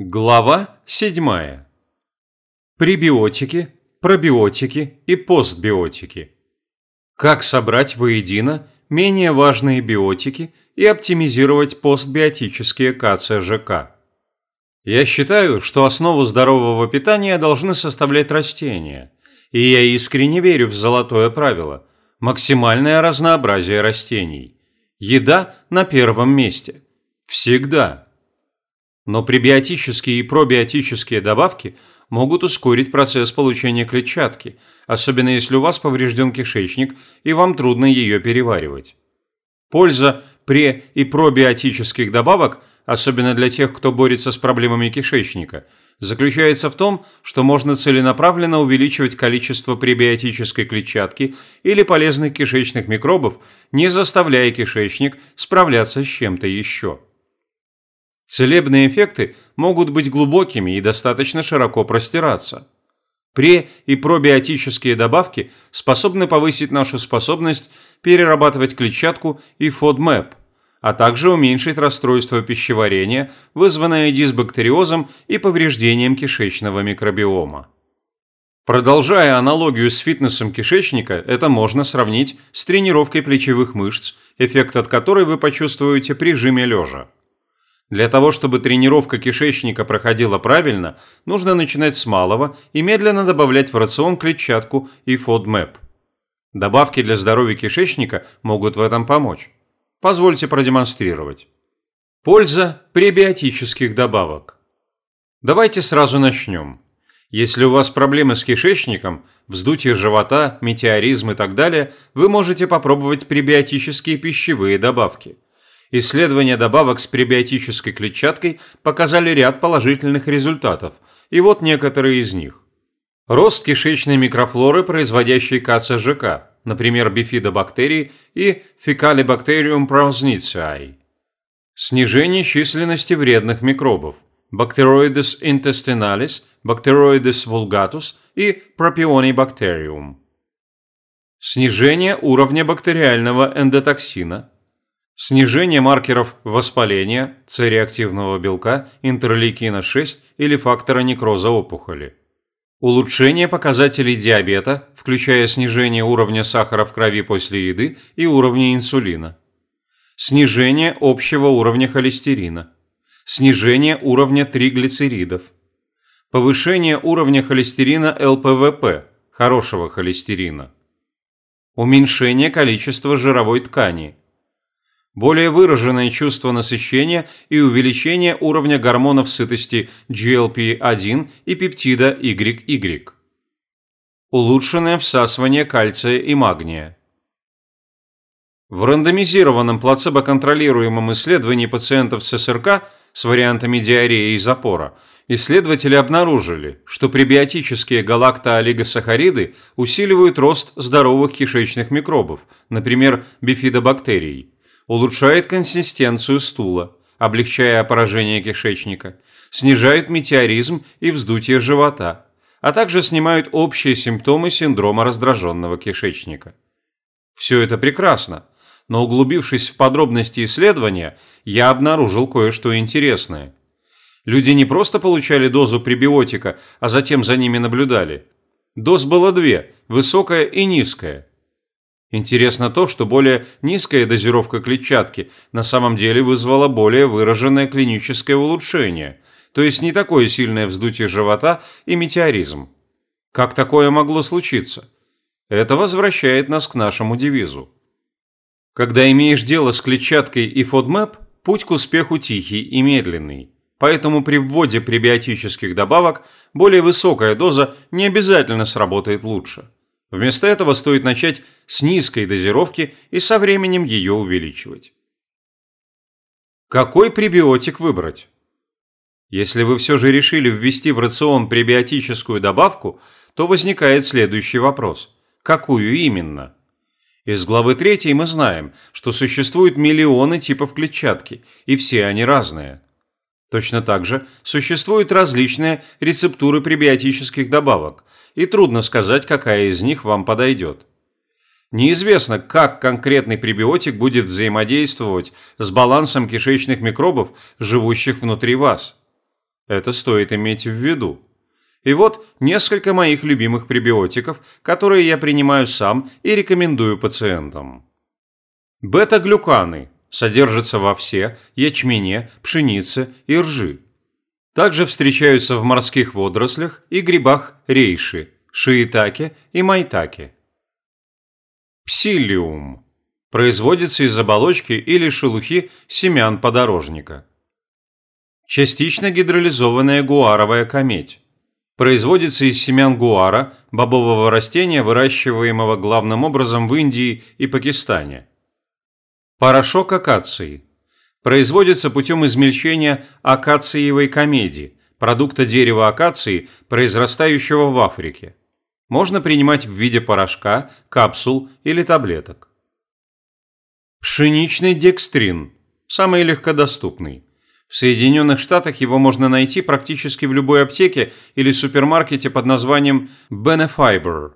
Глава 7. Пребиотики, пробиотики и постбиотики. Как собрать воедино менее важные биотики и оптимизировать постбиотические КЦЖК. Я считаю, что основу здорового питания должны составлять растения, и я искренне верю в золотое правило – максимальное разнообразие растений. Еда на первом месте. Всегда. Но пребиотические и пробиотические добавки могут ускорить процесс получения клетчатки, особенно если у вас поврежден кишечник и вам трудно ее переваривать. Польза пре- и пробиотических добавок, особенно для тех, кто борется с проблемами кишечника, заключается в том, что можно целенаправленно увеличивать количество пребиотической клетчатки или полезных кишечных микробов, не заставляя кишечник справляться с чем-то еще. Целебные эффекты могут быть глубокими и достаточно широко простираться. Пре- и пробиотические добавки способны повысить нашу способность перерабатывать клетчатку и FODMAP, а также уменьшить расстройство пищеварения, вызванное дисбактериозом и повреждением кишечного микробиома. Продолжая аналогию с фитнесом кишечника, это можно сравнить с тренировкой плечевых мышц, эффект от которой вы почувствуете при жиме лежа. Для того, чтобы тренировка кишечника проходила правильно, нужно начинать с малого и медленно добавлять в рацион клетчатку и FODMAP. Добавки для здоровья кишечника могут в этом помочь. Позвольте продемонстрировать. Польза пребиотических добавок. Давайте сразу начнем. Если у вас проблемы с кишечником, вздутие живота, метеоризм и так далее, вы можете попробовать пребиотические пищевые добавки – Исследования добавок с пребиотической клетчаткой показали ряд положительных результатов, и вот некоторые из них. Рост кишечной микрофлоры, производящей КЦЖК, например, бифидобактерии и фекалибактериум prausnitzii. Снижение численности вредных микробов – Bacteroides intestinalis, Bacteroides vulgatus и Propionibacterium. Снижение уровня бактериального эндотоксина – снижение маркеров воспаления, С-реактивного белка, интерлейкина-6 или фактора некроза опухоли. Улучшение показателей диабета, включая снижение уровня сахара в крови после еды и уровня инсулина. Снижение общего уровня холестерина. Снижение уровня триглицеридов. Повышение уровня холестерина ЛПВП, хорошего холестерина. Уменьшение количества жировой ткани – более выраженное чувство насыщения и увеличение уровня гормонов сытости GLP-1 и пептида YY. Улучшенное всасывание кальция и магния. В рандомизированном плацебо-контролируемом исследовании пациентов с СРК с вариантами диареи и запора исследователи обнаружили, что пребиотические галактоолигосахариды усиливают рост здоровых кишечных микробов, например, бифидобактерий улучшает консистенцию стула, облегчая поражение кишечника, снижает метеоризм и вздутие живота, а также снимают общие симптомы синдрома раздраженного кишечника. Все это прекрасно, но углубившись в подробности исследования, я обнаружил кое-что интересное. Люди не просто получали дозу пребиотика, а затем за ними наблюдали. Доз было две – высокая и низкая. Интересно то, что более низкая дозировка клетчатки на самом деле вызвала более выраженное клиническое улучшение, то есть не такое сильное вздутие живота и метеоризм. Как такое могло случиться? Это возвращает нас к нашему девизу. Когда имеешь дело с клетчаткой и FODMAP, путь к успеху тихий и медленный. Поэтому при вводе пребиотических добавок более высокая доза не обязательно сработает лучше. Вместо этого стоит начать с низкой дозировки и со временем ее увеличивать. Какой пребиотик выбрать? Если вы все же решили ввести в рацион пребиотическую добавку, то возникает следующий вопрос. Какую именно? Из главы 3 мы знаем, что существуют миллионы типов клетчатки, и все они разные. Точно так же существуют различные рецептуры пребиотических добавок, и трудно сказать, какая из них вам подойдет. Неизвестно, как конкретный пребиотик будет взаимодействовать с балансом кишечных микробов, живущих внутри вас. Это стоит иметь в виду. И вот несколько моих любимых пребиотиков, которые я принимаю сам и рекомендую пациентам. Бета-глюканы содержатся во все ячмене, пшенице и ржи. Также встречаются в морских водорослях и грибах рейши, шиитаке и майтаке. Псилиум. Производится из оболочки или шелухи семян подорожника. Частично гидролизованная гуаровая кометь. Производится из семян гуара, бобового растения, выращиваемого главным образом в Индии и Пакистане. Порошок акации. Производится путем измельчения акациевой комедии, продукта дерева акации, произрастающего в Африке. Можно принимать в виде порошка, капсул или таблеток. Пшеничный декстрин. Самый легкодоступный. В Соединенных Штатах его можно найти практически в любой аптеке или супермаркете под названием Benefiber.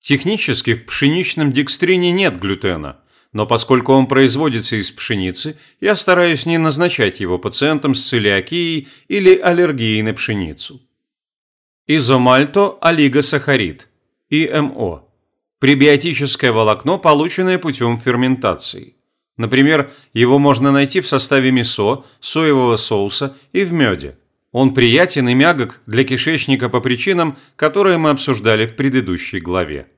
Технически в пшеничном декстрине нет глютена, но поскольку он производится из пшеницы, я стараюсь не назначать его пациентам с целиакией или аллергией на пшеницу. Изомальто олигосахарид, ИМО. Пребиотическое волокно, полученное путем ферментации. Например, его можно найти в составе мисо, соевого соуса и в меде. Он приятен и мягок для кишечника по причинам, которые мы обсуждали в предыдущей главе.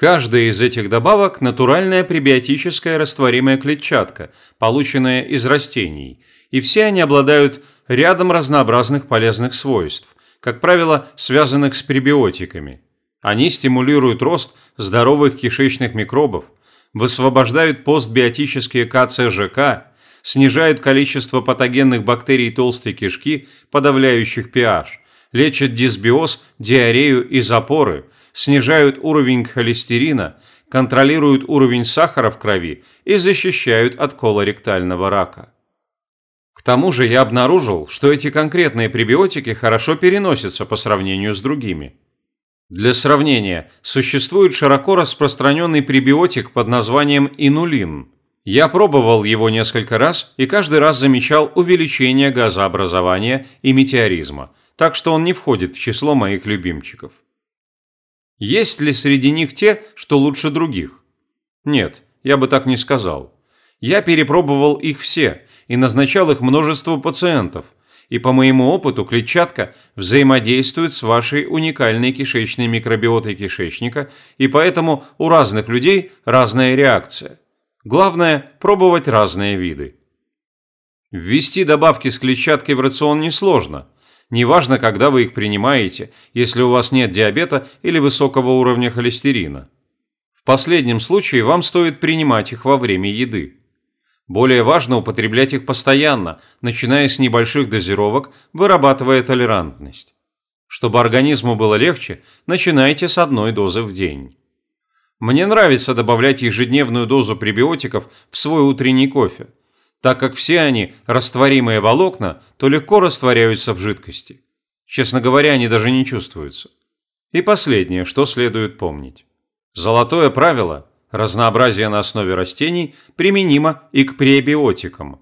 Каждая из этих добавок – натуральная пребиотическая растворимая клетчатка, полученная из растений, и все они обладают рядом разнообразных полезных свойств, как правило, связанных с пребиотиками. Они стимулируют рост здоровых кишечных микробов – высвобождают постбиотические КЦЖК, снижают количество патогенных бактерий толстой кишки, подавляющих pH, лечат дисбиоз, диарею и запоры, снижают уровень холестерина, контролируют уровень сахара в крови и защищают от колоректального рака. К тому же я обнаружил, что эти конкретные пребиотики хорошо переносятся по сравнению с другими. Для сравнения, существует широко распространенный пребиотик под названием инулин. Я пробовал его несколько раз и каждый раз замечал увеличение газообразования и метеоризма, так что он не входит в число моих любимчиков. Есть ли среди них те, что лучше других? Нет, я бы так не сказал. Я перепробовал их все и назначал их множеству пациентов – и по моему опыту клетчатка взаимодействует с вашей уникальной кишечной микробиотой кишечника, и поэтому у разных людей разная реакция. Главное – пробовать разные виды. Ввести добавки с клетчаткой в рацион несложно. Неважно, когда вы их принимаете, если у вас нет диабета или высокого уровня холестерина. В последнем случае вам стоит принимать их во время еды. Более важно употреблять их постоянно, начиная с небольших дозировок, вырабатывая толерантность. Чтобы организму было легче, начинайте с одной дозы в день. Мне нравится добавлять ежедневную дозу пребиотиков в свой утренний кофе, так как все они, растворимые волокна, то легко растворяются в жидкости. Честно говоря, они даже не чувствуются. И последнее, что следует помнить. Золотое правило Разнообразие на основе растений применимо и к пребиотикам.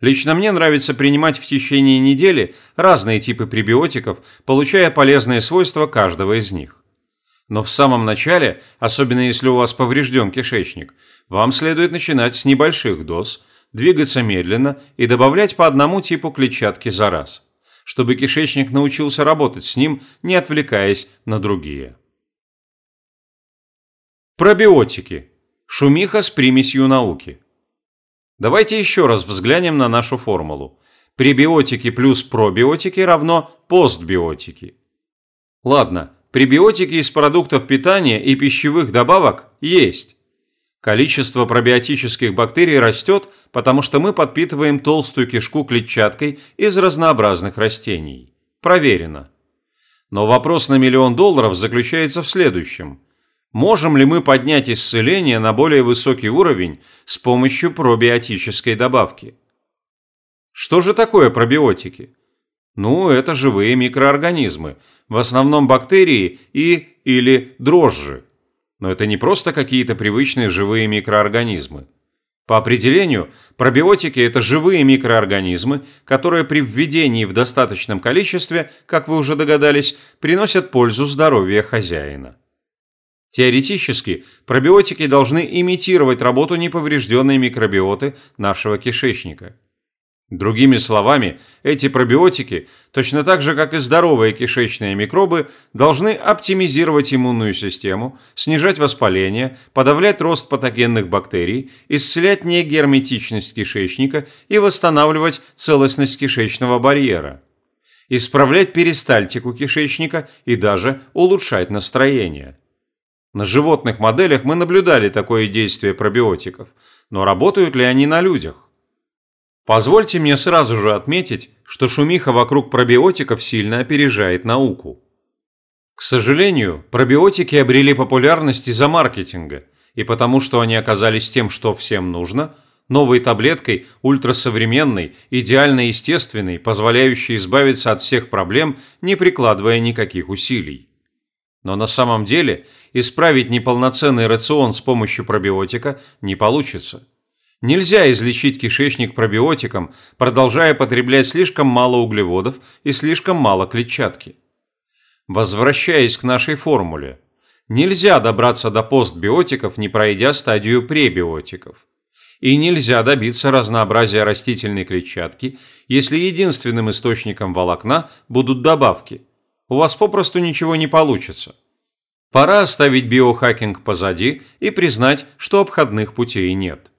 Лично мне нравится принимать в течение недели разные типы пребиотиков, получая полезные свойства каждого из них. Но в самом начале, особенно если у вас поврежден кишечник, вам следует начинать с небольших доз, двигаться медленно и добавлять по одному типу клетчатки за раз, чтобы кишечник научился работать с ним, не отвлекаясь на другие. Пробиотики. Шумиха с примесью науки. Давайте еще раз взглянем на нашу формулу. Пребиотики плюс пробиотики равно постбиотики. Ладно, пребиотики из продуктов питания и пищевых добавок есть. Количество пробиотических бактерий растет, потому что мы подпитываем толстую кишку клетчаткой из разнообразных растений. Проверено. Но вопрос на миллион долларов заключается в следующем – Можем ли мы поднять исцеление на более высокий уровень с помощью пробиотической добавки? Что же такое пробиотики? Ну, это живые микроорганизмы, в основном бактерии и или дрожжи. Но это не просто какие-то привычные живые микроорганизмы. По определению, пробиотики – это живые микроорганизмы, которые при введении в достаточном количестве, как вы уже догадались, приносят пользу здоровью хозяина. Теоретически, пробиотики должны имитировать работу неповрежденной микробиоты нашего кишечника – Другими словами, эти пробиотики, точно так же как и здоровые кишечные микробы, должны оптимизировать иммунную систему, снижать воспаление, подавлять рост патогенных бактерий, исцелять негерметичность кишечника и восстанавливать целостность кишечного барьера, исправлять перистальтику кишечника и даже улучшать настроение. На животных моделях мы наблюдали такое действие пробиотиков, но работают ли они на людях? Позвольте мне сразу же отметить, что шумиха вокруг пробиотиков сильно опережает науку. К сожалению, пробиотики обрели популярность из-за маркетинга, и потому что они оказались тем, что всем нужно, новой таблеткой, ультрасовременной, идеально естественной, позволяющей избавиться от всех проблем, не прикладывая никаких усилий. Но на самом деле исправить неполноценный рацион с помощью пробиотика не получится. Нельзя излечить кишечник пробиотиком, продолжая потреблять слишком мало углеводов и слишком мало клетчатки. Возвращаясь к нашей формуле, нельзя добраться до постбиотиков, не пройдя стадию пребиотиков. И нельзя добиться разнообразия растительной клетчатки, если единственным источником волокна будут добавки. У вас попросту ничего не получится. Пора оставить биохакинг позади и признать, что обходных путей нет.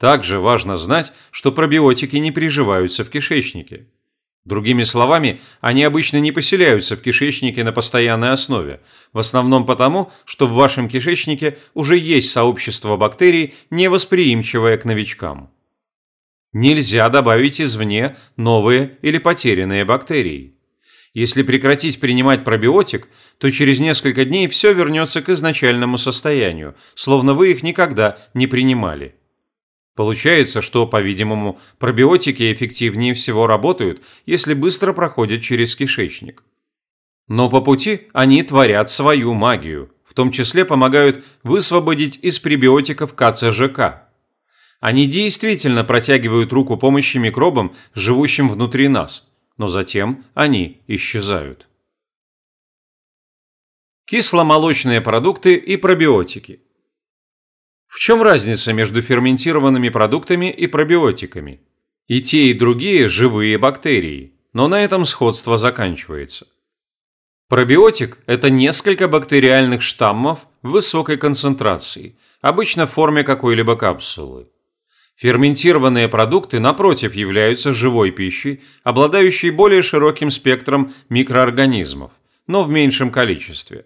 Также важно знать, что пробиотики не приживаются в кишечнике. Другими словами, они обычно не поселяются в кишечнике на постоянной основе, в основном потому, что в вашем кишечнике уже есть сообщество бактерий, невосприимчивое к новичкам. Нельзя добавить извне новые или потерянные бактерии. Если прекратить принимать пробиотик, то через несколько дней все вернется к изначальному состоянию, словно вы их никогда не принимали. Получается, что, по-видимому, пробиотики эффективнее всего работают, если быстро проходят через кишечник. Но по пути они творят свою магию, в том числе помогают высвободить из пребиотиков КЦЖК. Они действительно протягивают руку помощи микробам, живущим внутри нас, но затем они исчезают. Кисломолочные продукты и пробиотики – в чем разница между ферментированными продуктами и пробиотиками? И те, и другие – живые бактерии, но на этом сходство заканчивается. Пробиотик – это несколько бактериальных штаммов высокой концентрации, обычно в форме какой-либо капсулы. Ферментированные продукты, напротив, являются живой пищей, обладающей более широким спектром микроорганизмов, но в меньшем количестве.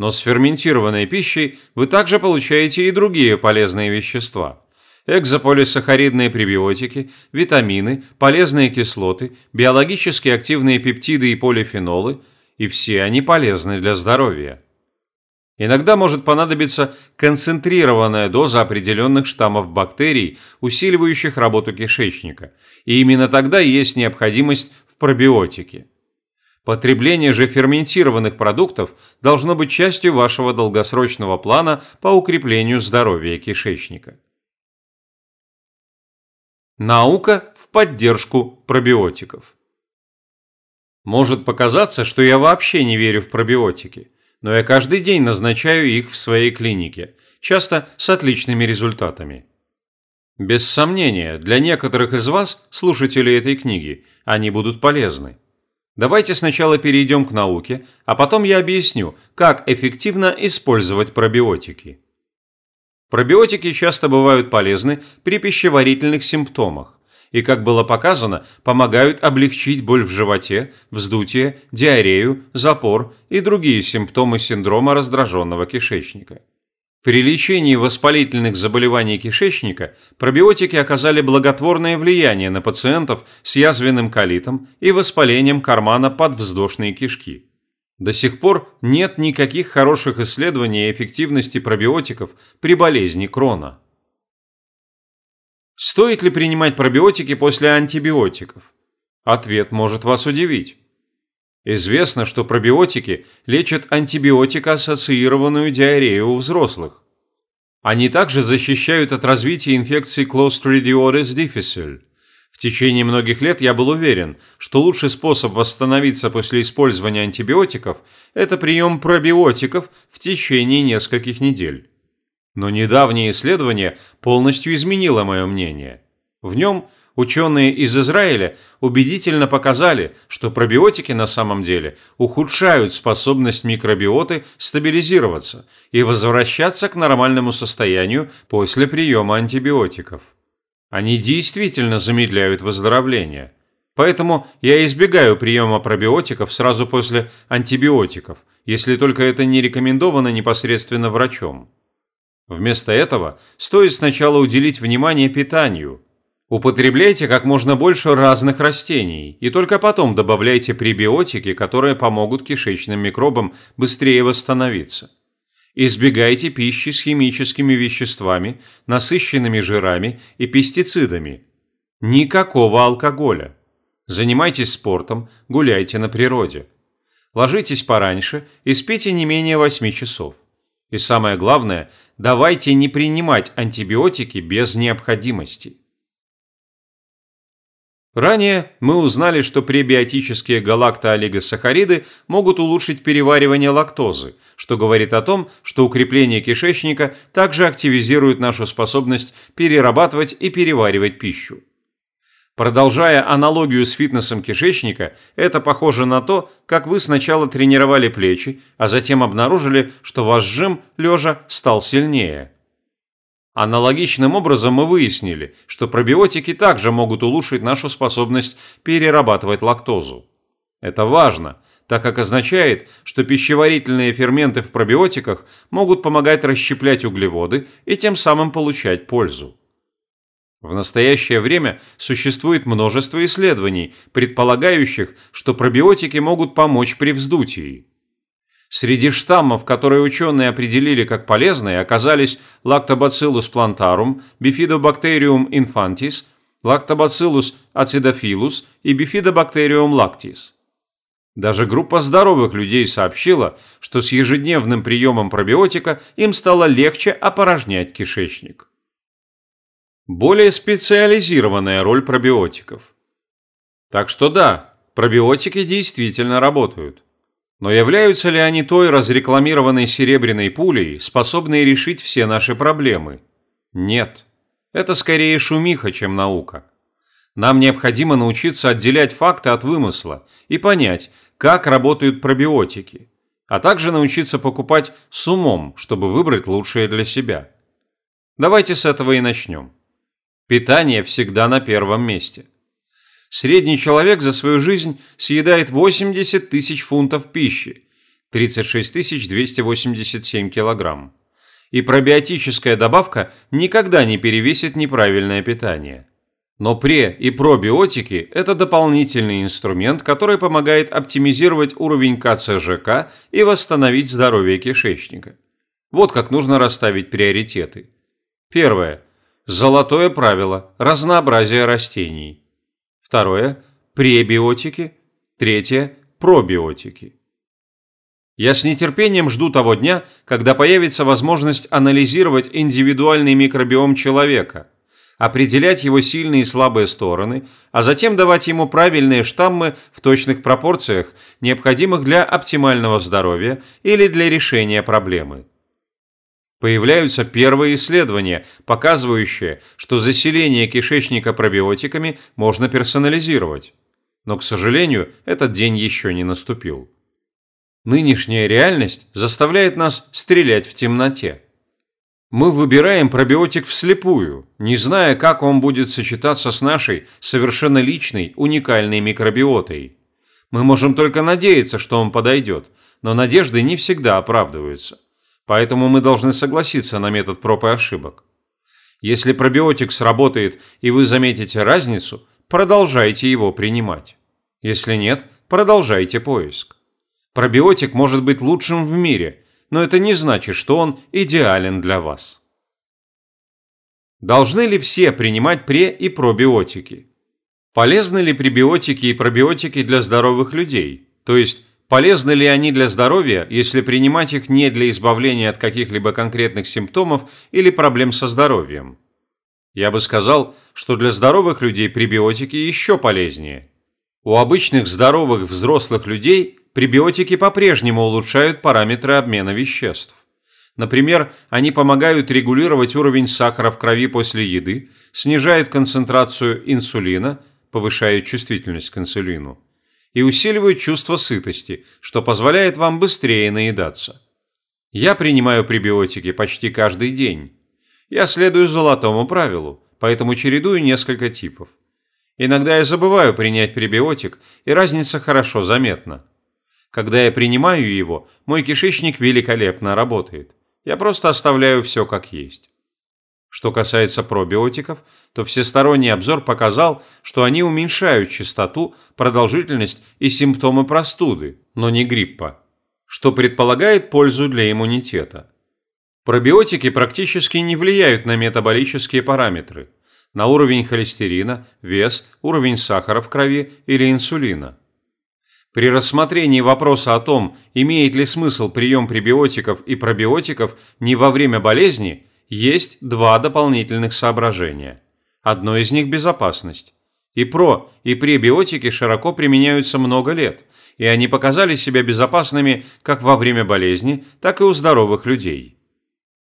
Но с ферментированной пищей вы также получаете и другие полезные вещества. Экзополисахаридные пребиотики, витамины, полезные кислоты, биологически активные пептиды и полифенолы, и все они полезны для здоровья. Иногда может понадобиться концентрированная доза определенных штаммов бактерий, усиливающих работу кишечника, и именно тогда есть необходимость в пробиотике. Потребление же ферментированных продуктов должно быть частью вашего долгосрочного плана по укреплению здоровья кишечника. Наука в поддержку пробиотиков. Может показаться, что я вообще не верю в пробиотики, но я каждый день назначаю их в своей клинике, часто с отличными результатами. Без сомнения, для некоторых из вас, слушателей этой книги, они будут полезны. Давайте сначала перейдем к науке, а потом я объясню, как эффективно использовать пробиотики. Пробиотики часто бывают полезны при пищеварительных симптомах и, как было показано, помогают облегчить боль в животе, вздутие, диарею, запор и другие симптомы синдрома раздраженного кишечника. При лечении воспалительных заболеваний кишечника пробиотики оказали благотворное влияние на пациентов с язвенным колитом и воспалением кармана подвздошной кишки. До сих пор нет никаких хороших исследований эффективности пробиотиков при болезни Крона. Стоит ли принимать пробиотики после антибиотиков? Ответ может вас удивить. Известно, что пробиотики лечат антибиотикоассоциированную диарею у взрослых. Они также защищают от развития инфекции Clostridioides difficile. В течение многих лет я был уверен, что лучший способ восстановиться после использования антибиотиков – это прием пробиотиков в течение нескольких недель. Но недавнее исследование полностью изменило мое мнение. В нем – Ученые из Израиля убедительно показали, что пробиотики на самом деле ухудшают способность микробиоты стабилизироваться и возвращаться к нормальному состоянию после приема антибиотиков. Они действительно замедляют выздоровление. Поэтому я избегаю приема пробиотиков сразу после антибиотиков, если только это не рекомендовано непосредственно врачом. Вместо этого стоит сначала уделить внимание питанию – Употребляйте как можно больше разных растений и только потом добавляйте пребиотики, которые помогут кишечным микробам быстрее восстановиться. Избегайте пищи с химическими веществами, насыщенными жирами и пестицидами. Никакого алкоголя. Занимайтесь спортом, гуляйте на природе. Ложитесь пораньше и спите не менее 8 часов. И самое главное, давайте не принимать антибиотики без необходимости. Ранее мы узнали, что пребиотические галактоолигосахариды могут улучшить переваривание лактозы, что говорит о том, что укрепление кишечника также активизирует нашу способность перерабатывать и переваривать пищу. Продолжая аналогию с фитнесом кишечника, это похоже на то, как вы сначала тренировали плечи, а затем обнаружили, что ваш жим лежа стал сильнее. Аналогичным образом мы выяснили, что пробиотики также могут улучшить нашу способность перерабатывать лактозу. Это важно, так как означает, что пищеварительные ферменты в пробиотиках могут помогать расщеплять углеводы и тем самым получать пользу. В настоящее время существует множество исследований, предполагающих, что пробиотики могут помочь при вздутии. Среди штаммов, которые ученые определили как полезные, оказались Lactobacillus plantarum, Bifidobacterium infantis, Lactobacillus acidophilus и Bifidobacterium lactis. Даже группа здоровых людей сообщила, что с ежедневным приемом пробиотика им стало легче опорожнять кишечник. Более специализированная роль пробиотиков. Так что да, пробиотики действительно работают. Но являются ли они той разрекламированной серебряной пулей, способной решить все наши проблемы? Нет. Это скорее шумиха, чем наука. Нам необходимо научиться отделять факты от вымысла и понять, как работают пробиотики, а также научиться покупать с умом, чтобы выбрать лучшее для себя. Давайте с этого и начнем. Питание всегда на первом месте. Средний человек за свою жизнь съедает 80 тысяч фунтов пищи, 36 287 килограмм. И пробиотическая добавка никогда не перевесит неправильное питание. Но пре- и пробиотики – это дополнительный инструмент, который помогает оптимизировать уровень КЦЖК и восстановить здоровье кишечника. Вот как нужно расставить приоритеты. Первое. Золотое правило – разнообразие растений. Второе – пребиотики. Третье – пробиотики. Я с нетерпением жду того дня, когда появится возможность анализировать индивидуальный микробиом человека, определять его сильные и слабые стороны, а затем давать ему правильные штаммы в точных пропорциях, необходимых для оптимального здоровья или для решения проблемы. Появляются первые исследования, показывающие, что заселение кишечника пробиотиками можно персонализировать. Но, к сожалению, этот день еще не наступил. Нынешняя реальность заставляет нас стрелять в темноте. Мы выбираем пробиотик вслепую, не зная, как он будет сочетаться с нашей совершенно личной, уникальной микробиотой. Мы можем только надеяться, что он подойдет, но надежды не всегда оправдываются. Поэтому мы должны согласиться на метод проб и ошибок. Если пробиотик сработает и вы заметите разницу, продолжайте его принимать. Если нет, продолжайте поиск. Пробиотик может быть лучшим в мире, но это не значит, что он идеален для вас. Должны ли все принимать пре- и пробиотики? Полезны ли пребиотики и пробиотики для здоровых людей, то есть Полезны ли они для здоровья, если принимать их не для избавления от каких-либо конкретных симптомов или проблем со здоровьем? Я бы сказал, что для здоровых людей пребиотики еще полезнее. У обычных здоровых взрослых людей пребиотики по-прежнему улучшают параметры обмена веществ. Например, они помогают регулировать уровень сахара в крови после еды, снижают концентрацию инсулина, повышают чувствительность к инсулину и усиливают чувство сытости, что позволяет вам быстрее наедаться. Я принимаю пребиотики почти каждый день. Я следую золотому правилу, поэтому чередую несколько типов. Иногда я забываю принять пребиотик, и разница хорошо заметна. Когда я принимаю его, мой кишечник великолепно работает. Я просто оставляю все как есть. Что касается пробиотиков, то всесторонний обзор показал, что они уменьшают частоту, продолжительность и симптомы простуды, но не гриппа, что предполагает пользу для иммунитета. Пробиотики практически не влияют на метаболические параметры, на уровень холестерина, вес, уровень сахара в крови или инсулина. При рассмотрении вопроса о том, имеет ли смысл прием пребиотиков и пробиотиков не во время болезни – есть два дополнительных соображения. Одно из них – безопасность. И про, и пребиотики широко применяются много лет, и они показали себя безопасными как во время болезни, так и у здоровых людей.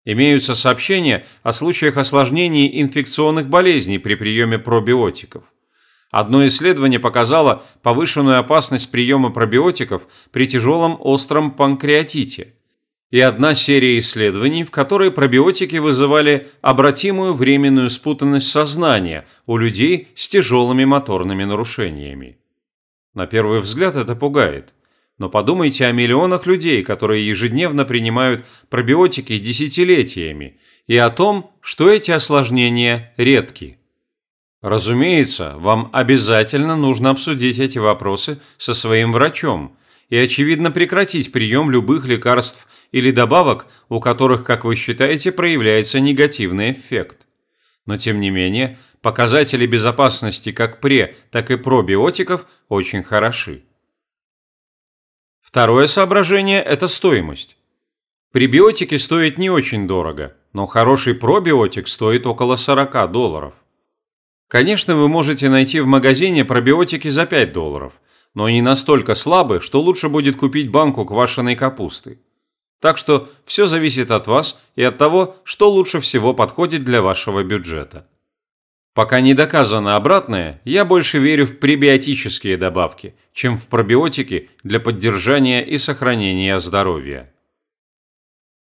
Имеются сообщения о случаях осложнений инфекционных болезней при приеме пробиотиков. Одно исследование показало повышенную опасность приема пробиотиков при тяжелом остром панкреатите – и одна серия исследований, в которой пробиотики вызывали обратимую временную спутанность сознания у людей с тяжелыми моторными нарушениями. На первый взгляд это пугает. Но подумайте о миллионах людей, которые ежедневно принимают пробиотики десятилетиями, и о том, что эти осложнения редки. Разумеется, вам обязательно нужно обсудить эти вопросы со своим врачом и, очевидно, прекратить прием любых лекарств или добавок, у которых, как вы считаете, проявляется негативный эффект. Но тем не менее, показатели безопасности как пре, так и пробиотиков очень хороши. Второе соображение – это стоимость. Пребиотики стоят не очень дорого, но хороший пробиотик стоит около 40 долларов. Конечно, вы можете найти в магазине пробиотики за 5 долларов, но они настолько слабы, что лучше будет купить банку квашеной капусты. Так что все зависит от вас и от того, что лучше всего подходит для вашего бюджета. Пока не доказано обратное, я больше верю в пребиотические добавки, чем в пробиотики для поддержания и сохранения здоровья.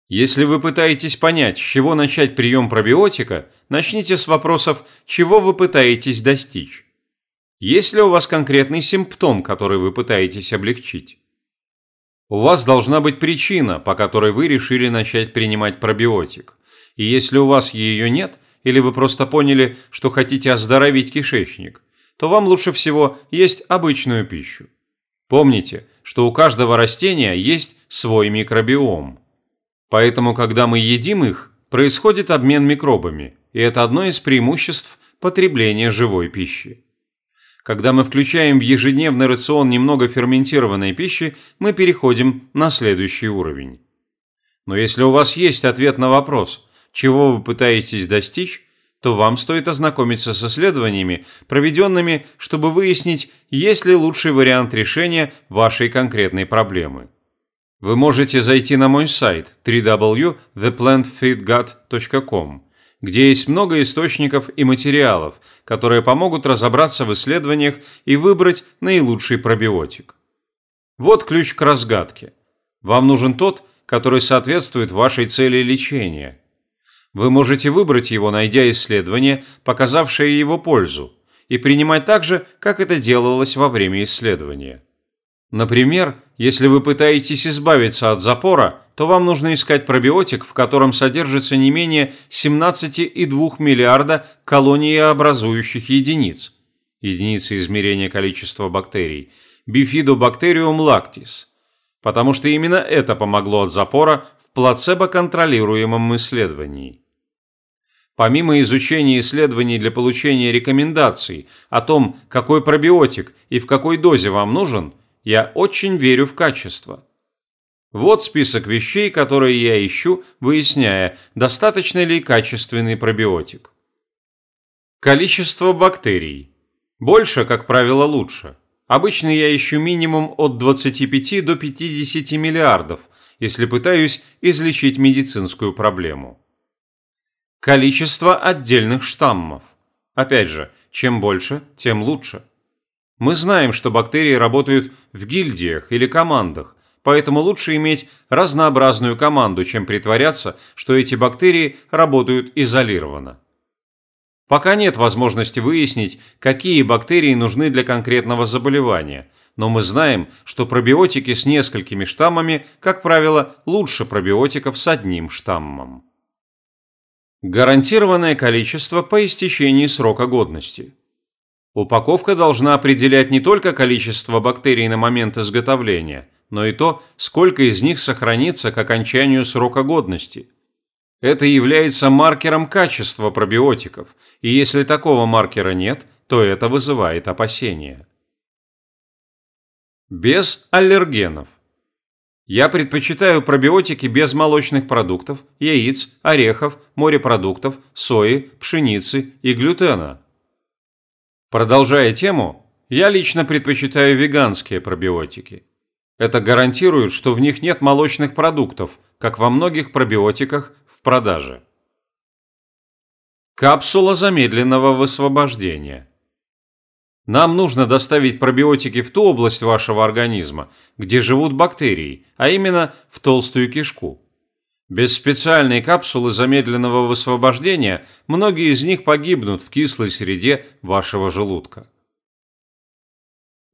Если вы пытаетесь понять, с чего начать прием пробиотика, начните с вопросов, чего вы пытаетесь достичь. Есть ли у вас конкретный симптом, который вы пытаетесь облегчить? У вас должна быть причина, по которой вы решили начать принимать пробиотик. И если у вас ее нет, или вы просто поняли, что хотите оздоровить кишечник, то вам лучше всего есть обычную пищу. Помните, что у каждого растения есть свой микробиом. Поэтому, когда мы едим их, происходит обмен микробами, и это одно из преимуществ потребления живой пищи. Когда мы включаем в ежедневный рацион немного ферментированной пищи, мы переходим на следующий уровень. Но если у вас есть ответ на вопрос, чего вы пытаетесь достичь, то вам стоит ознакомиться с исследованиями, проведенными, чтобы выяснить, есть ли лучший вариант решения вашей конкретной проблемы. Вы можете зайти на мой сайт www.theplantfeedgut.com где есть много источников и материалов, которые помогут разобраться в исследованиях и выбрать наилучший пробиотик. Вот ключ к разгадке. Вам нужен тот, который соответствует вашей цели лечения. Вы можете выбрать его, найдя исследование, показавшее его пользу, и принимать так же, как это делалось во время исследования. Например, если вы пытаетесь избавиться от запора, то вам нужно искать пробиотик, в котором содержится не менее 17,2 миллиарда колониеобразующих единиц. Единицы измерения количества бактерий. Bifidobacterium lactis. Потому что именно это помогло от запора в плацебо-контролируемом исследовании. Помимо изучения исследований для получения рекомендаций о том, какой пробиотик и в какой дозе вам нужен – Я очень верю в качество. Вот список вещей, которые я ищу, выясняя, достаточно ли качественный пробиотик. Количество бактерий. Больше, как правило, лучше. Обычно я ищу минимум от 25 до 50 миллиардов, если пытаюсь излечить медицинскую проблему. Количество отдельных штаммов. Опять же, чем больше, тем лучше. Мы знаем, что бактерии работают в гильдиях или командах, поэтому лучше иметь разнообразную команду, чем притворяться, что эти бактерии работают изолированно. Пока нет возможности выяснить, какие бактерии нужны для конкретного заболевания, но мы знаем, что пробиотики с несколькими штаммами, как правило, лучше пробиотиков с одним штаммом. Гарантированное количество по истечении срока годности. Упаковка должна определять не только количество бактерий на момент изготовления, но и то, сколько из них сохранится к окончанию срока годности. Это является маркером качества пробиотиков, и если такого маркера нет, то это вызывает опасения. Без аллергенов. Я предпочитаю пробиотики без молочных продуктов, яиц, орехов, морепродуктов, сои, пшеницы и глютена. Продолжая тему, я лично предпочитаю веганские пробиотики. Это гарантирует, что в них нет молочных продуктов, как во многих пробиотиках в продаже. Капсула замедленного высвобождения. Нам нужно доставить пробиотики в ту область вашего организма, где живут бактерии, а именно в толстую кишку. Без специальной капсулы замедленного высвобождения многие из них погибнут в кислой среде вашего желудка.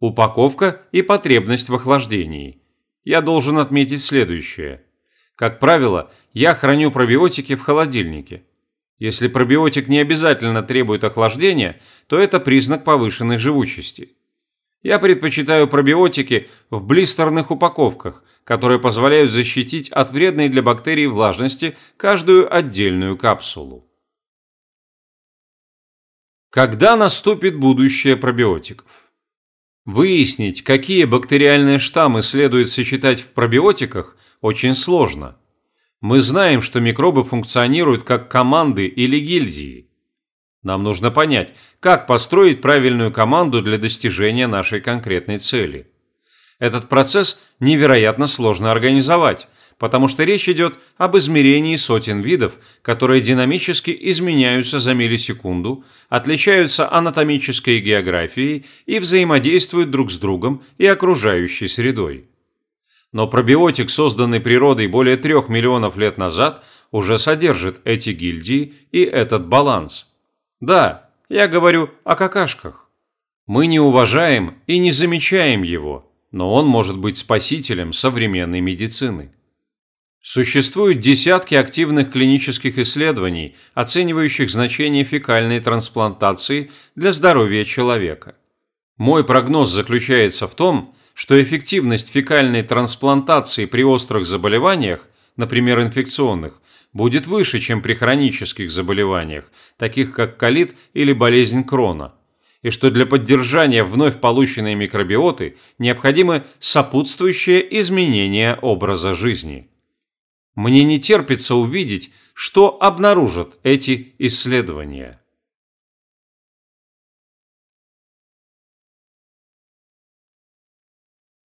Упаковка и потребность в охлаждении. Я должен отметить следующее. Как правило, я храню пробиотики в холодильнике. Если пробиотик не обязательно требует охлаждения, то это признак повышенной живучести. Я предпочитаю пробиотики в блистерных упаковках, которые позволяют защитить от вредной для бактерий влажности каждую отдельную капсулу. Когда наступит будущее пробиотиков? Выяснить, какие бактериальные штаммы следует сочетать в пробиотиках, очень сложно. Мы знаем, что микробы функционируют как команды или гильдии. Нам нужно понять, как построить правильную команду для достижения нашей конкретной цели. Этот процесс невероятно сложно организовать, потому что речь идет об измерении сотен видов, которые динамически изменяются за миллисекунду, отличаются анатомической географией и взаимодействуют друг с другом и окружающей средой. Но пробиотик, созданный природой более трех миллионов лет назад, уже содержит эти гильдии и этот баланс. Да, я говорю о какашках. Мы не уважаем и не замечаем его – но он может быть спасителем современной медицины. Существуют десятки активных клинических исследований, оценивающих значение фекальной трансплантации для здоровья человека. Мой прогноз заключается в том, что эффективность фекальной трансплантации при острых заболеваниях, например, инфекционных, будет выше, чем при хронических заболеваниях, таких как колит или болезнь Крона – и что для поддержания вновь полученной микробиоты необходимы сопутствующие изменения образа жизни. Мне не терпится увидеть, что обнаружат эти исследования.